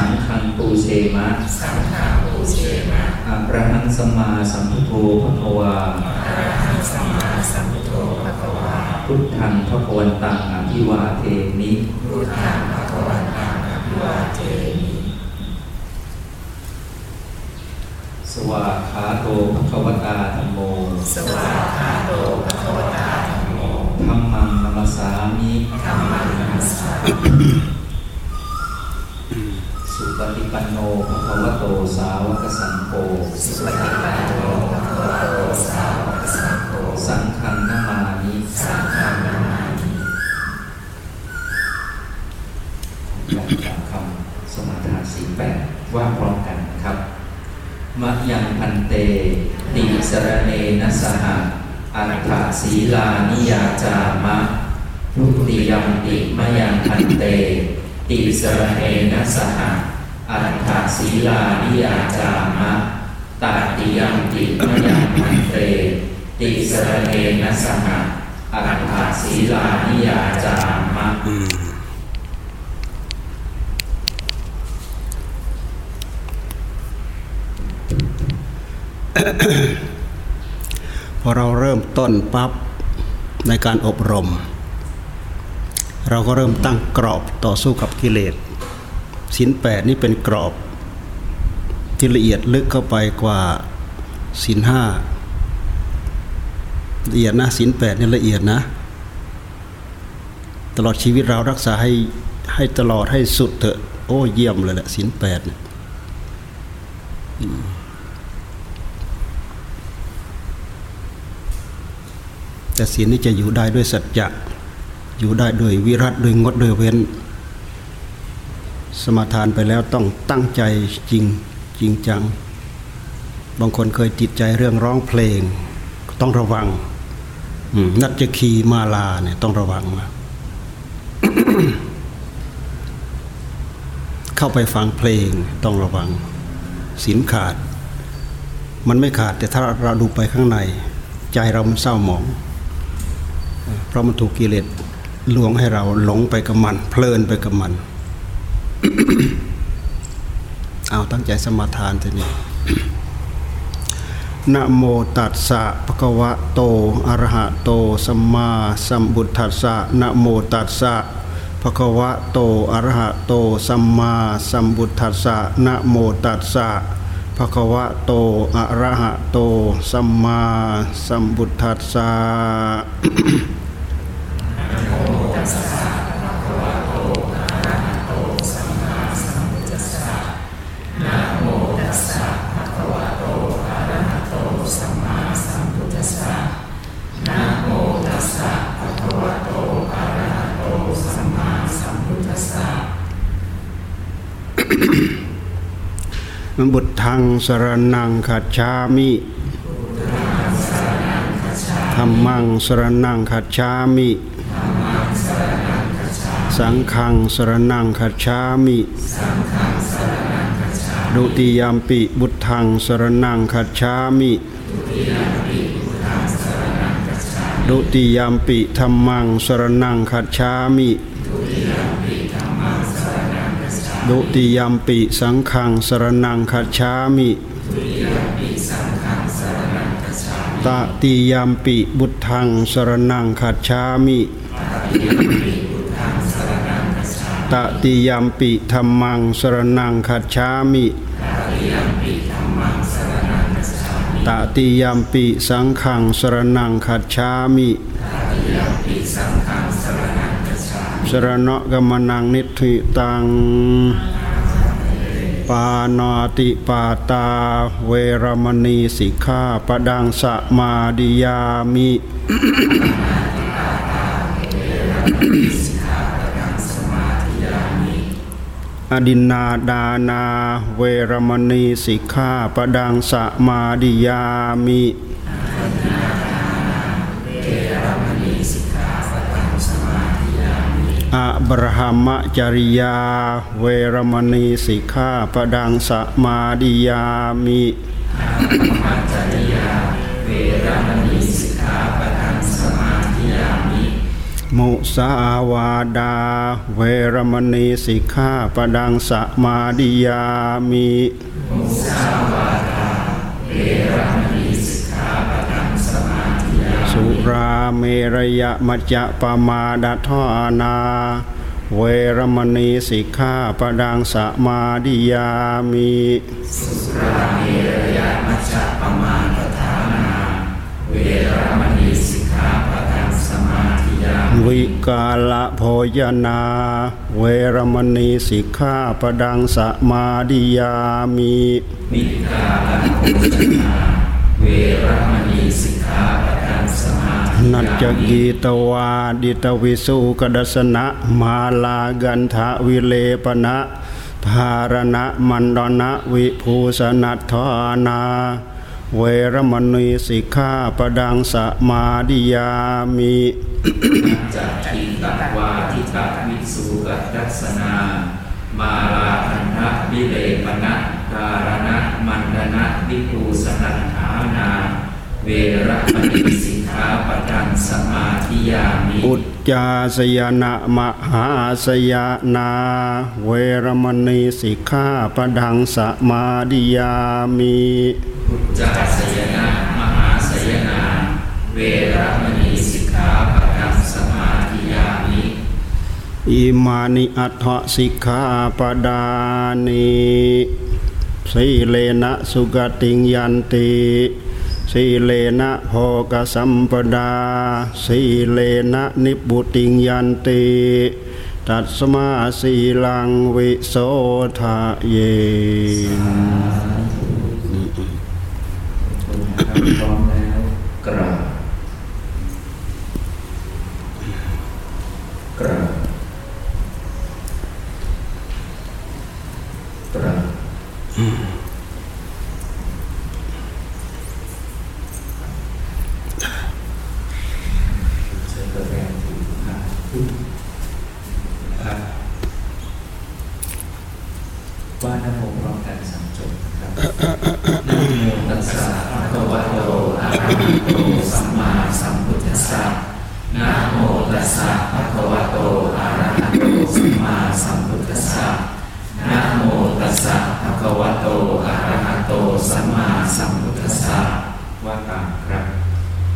สังฆังปูเชมะอะระหังสมมาสัมพุทโธพระควา พุทธังพระควันตังอภิวาเทมิพุทธังพระควันตังอภิวาเทมิสวาขาโตภะคะวตาธรรมโม สวาขาโตภะคะวตาธรรมโมธรรมังนัมสสามิธรรมังนัมสสามิ โฆสุปฏิปันโนภะคะวะโตสาวกสังโฆสังฆังนามานิสังฆังนามามิอยากกล่าวคำสมาทานสีแปดว่าพร้อมกันครับมะยังพันเต ติสรเนนะสหะอัตถศีลานิยาจามะทุติยมติมะยังพันเต ติสรเนนะสหะอัตถ ศีลานิยาจามะตัติยมติมะยังพันเตติสระเนนะสหะอัตถศีลานิยาจามะพอเราเริ่มต้นปั๊บในการอบรม เราก็เริ่มตั้งกรอบต่อสู้กับกิเลสสินแปดนี่เป็นกรอบ ที่ละเอียดลึกเข้าไปกว่าสินห้าละเอียดนะสินแปดนี่ละเอียดนะ ตลอดชีวิตเรารักษาให้ให้ตลอดให้สุดเถอะ โอ้เยี่ยมเลยแหละสินแปดแต่ศีลนี่จะอยู่ได้ด้วยสัจจะอยู่ได้ด้วยวิรัตด้วยงดด้วยเว้น สมาทานไปแล้วต้องตั้งใจจริง จริงจัง บางคนเคยติดใจเรื่องร้องเพลง ต้องระวังนัดจะคีมาลาเนี่ยต้องระวังมาเข้าไปฟังเพลงต้องระวังศีลขาด มันไม่ขาดแต่ถ้าเราดูไปข้างใน ใจเรามันเศร้าหมอง เพราะมันถูกกิเลสลวงให้เราหลงไปกับมัน เพลินไปกับมัน เอาตั้งใจสมาทานทีนี้นะโมตัสสะภะคะวะโตอะระหะโตสัมมาสัมพุทัสสะนะโมตัสสะภะคะวะโตอะระหะโตสัมมาสัมพุทัสสะนะโมตัสสะภะคะวะโตอะระหะโตสัมมาสัมพุทธัสสะ บุตรทางสรนังขัจฉามิธรรมังสรนังขัจฉามิ สังฆังสรนังขัจฉามิดุติยามปิบุตรทางสรนังขัจฉามิดุติยามปิธรรมังสรนังขัจฉามิ ดุติยมปิสังขังสรนังคัจฉามิตติยมปิบุตทังสรนังคัจฉามิตติยมปิธรรมังสรนังคัจฉามิตติยมปิสังขังสรนังคัจฉามิตติยมปิสังขังสรนัง ณะกมนังนิธิตัง ปานาติปาตา เวรมณีสิกขาปดังสมาดิยามิอดินนาดานา เวรมณีสิกขาปดังสมาดิยามิ อะบรหมจริยา เวรมณีสิกขาปดังสมาดิยามิมัจจริยาเวรมณีสิกขาปะทังสมาธิยามิ มุสาวาดา เวรมณีสิกขาปดังสมาดิยามิมุสาวาทาเวรมณีสิกขาปะทังสมาธิยามิ สุรา เมรยมัจจะปมาดทานา เวรมณีสิกขาปดังสมาดิยามิสุราเมรยมัจจปมาปทานา เวรมณีสิกขาปะทังสมาธิยามิวิกาละโภยนา เวรมณีสิกขาปดังสมาดิยามิมิกาลโภชนา เวรมณีสิกขาปะทังสมาธิ นัจจิกีตวาดิตวิสุกดัสนะ มาลากันทะวิเลปนะธารณะมันดนะวิภูสนัทานา เวรมณีสิกขาปดังสมาดิยามิจากทีตวาทิตวิสุกัตัสนา มาลาคันทะวิเลปนะการณะมันดนะวิภูสนัฐานา เวรมณีสิ ขาปะทังสมาธิยามิอุจจาสยนะมหาสยนา เวรมณีสิกขาปดังสมาดิยามิพุทธาสยนะมหาสยนา เวรมณีสิกขาปะทังสมาธิยามิอิมานิอัตถสิกขาปดานิสีเลนะสุกติงยันติ สีเลนะโภกสัมปดา สีเลนะนิบุติงยันติตัสมาสีลังวิโสทะเย พร้อมแล้วกราบกราบกราบเชิญตัวแทนถือผ้าครับว่านะโมพร้อมกันสามจบนะครับนะโม ตัสสะภะคะวะโตอะระหะโตสัมมาสัมพุทธัสสะนะโมตัสสะภะคะวะโตอะระหะโตสัมมาสัมพุทธัสสะนะโมตัสสะภะคะวะโตอะระหะโตสัมมาสัมพุทธัสสะว่าตามครับ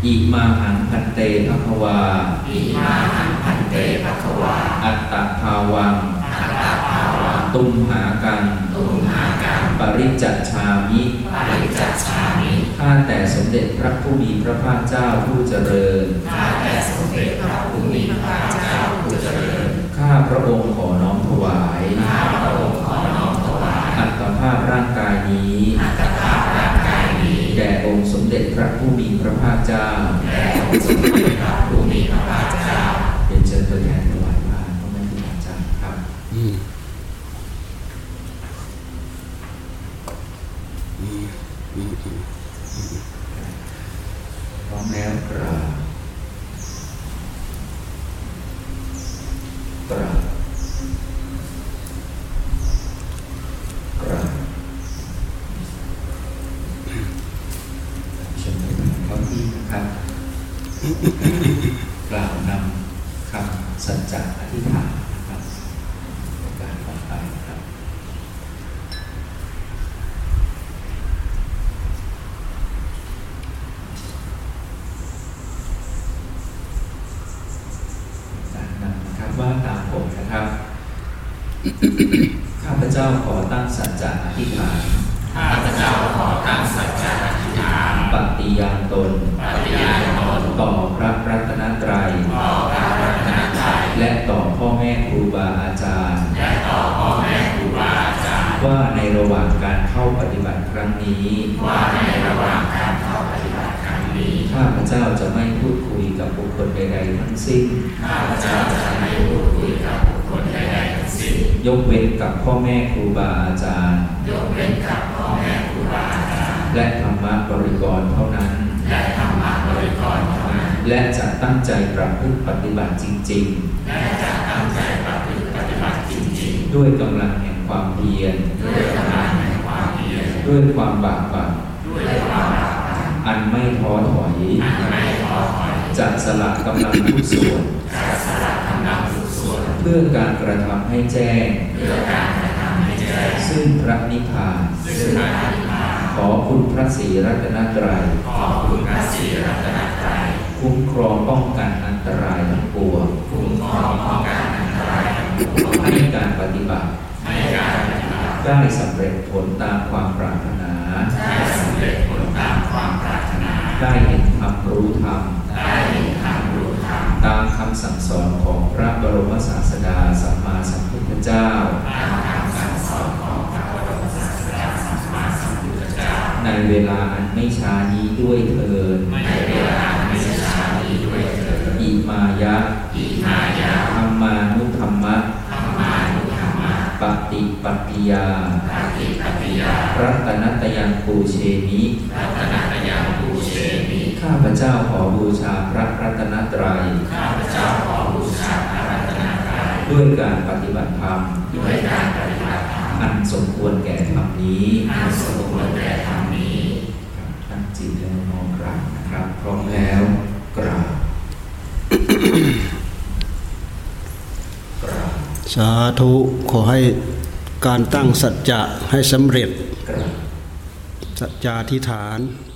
อิมาหังพันเตภะคะวาอิมาหังพันเตภคววา อัตตภาวังอัตตภาวัง ตุมหากันตุมหากัง ริจจัชามิปริจจฉามิข้าแต่สมเด็จพระผู้มีพระภาคเจ้าผู้เจริญข้าแต่สมเด็จพระผู้มีพระภาคเจ้าผู้เจริญข้าพระองค์ขอน้อมถวายข้าพระองค์ขอน้อมถวายอัตภาพร่างกายนี้อัตภาพร่างกายนี้แด่องค์สมเด็จพระผู้มีพระภาคเจ้าแด่องค์สมเด็จพระผู้มีพระภาคเจ้าเป็นเชิญตัวแทนถวายมาพระแม่ครูอาจารย์ครับพร้อมแล้วกราบกราบกราบเชิญตัวแทนเข้าที่นะครับ กล่าวนำคำสัจจะอธิษฐานนะครับโอกาสต่อไปนะครับ การนำนะครับว่าตามผมนะครับ ข้าพเจ้าขอตั้งสัจจะอธิษฐานข้าพเจ้าขอตั้งสัจจะอธิษฐานปฏิญาณตนปฏิญาณตนต่อพระรัตนตรัยต่อพระรัตนตรัยและต่อพ่อแม่ครูบาอาจารย์ และต่อพ่อแม่ครูบาอาจารย์ ว่าในระหว่างการเข้าปฏิบัติครั้งนี้ ว่าในระหว่างการเข้าปฏิบัติครั้งนี้ ข้าพเจ้าจะไม่พูดคุยกับบุคคลใดๆทั้งสิ้น ข้าพเจ้าจะไม่พูดคุยกับ ยกเว้นกับพ่อแม่ครูบาอาจารย์ๆยกเว้นกับพ่อแม่ครูบาอาจารย์ และธรรมะบริกรเท่านั้น และธรรมะบริกรเท่านั้น และจะตั้งใจประพฤติปฏิบัติจริงและจะตั้งใจประพฤติปฏิบัติจริง ๆ ด้วยกำลังแห่งความเพียรๆด้วยกำลังแห่งความเพียร ด้วยความบากบั่นด้วยความรักอันไม่ท้อถอย อันไม่ท้อถอย จะสละกำลังทุกส่วนจะสละกำลังทุกส่วน เพื่อการกระทำให้แจ้งเพื่อการกระทำให้แจ้ง ซึ่งพระนิพพานซึ่งพระนิพพานขอคุณพระศรีรัตนตรัยขอบคุณพระศรีรัตนตรัยคุ้มครองป้องกันอันตรายทั้งปวงคุ้มครองป้องกันอันตรายทั้งปวงให้การปฏิบัติให้การปฏิบัติได้สำเร็จผลตามความปรารถนาได้สำเร็จผลตามความปรารถนาได้เห็นธรรมรู้ธรรม ตามคำสั่งสอนของพระบรมศาสดาสัมมาสัมพุทธเจ้าตามคำสั่งสอนของพระบรมศาสดาสัมมาสัมพุทธเจ้า ในเวลาอันไม่ช้านี้ด้วยเถิดในเวลาไม่ช้านี้ด้วยเถิดอิมายะอิมายาธรรมานุธรรมะธรรมานุธรรมะปฏิปัตติยาปฏิปฏิยารัตนัตยังปูเชมิรัตนตยังปูเชมิ ข้าพเจ้าขอบูชาพระรัตนตรัย ข้าพเจ้าขอบูชาพระรัตนตรัย ด้วยการปฏิบัติธรรม ด้วยการปฏิบัติธรรม อันสมควรแก่ธรรมนี้ อันสมควรแก่ธรรมนี้ตั้งจิตแล้วมองกราบนะครับ พร้อมแล้วกราบกราบ สาธุขอให้การตั้งสัจจะให้สำเร็จกราบสัจจาธิฐานก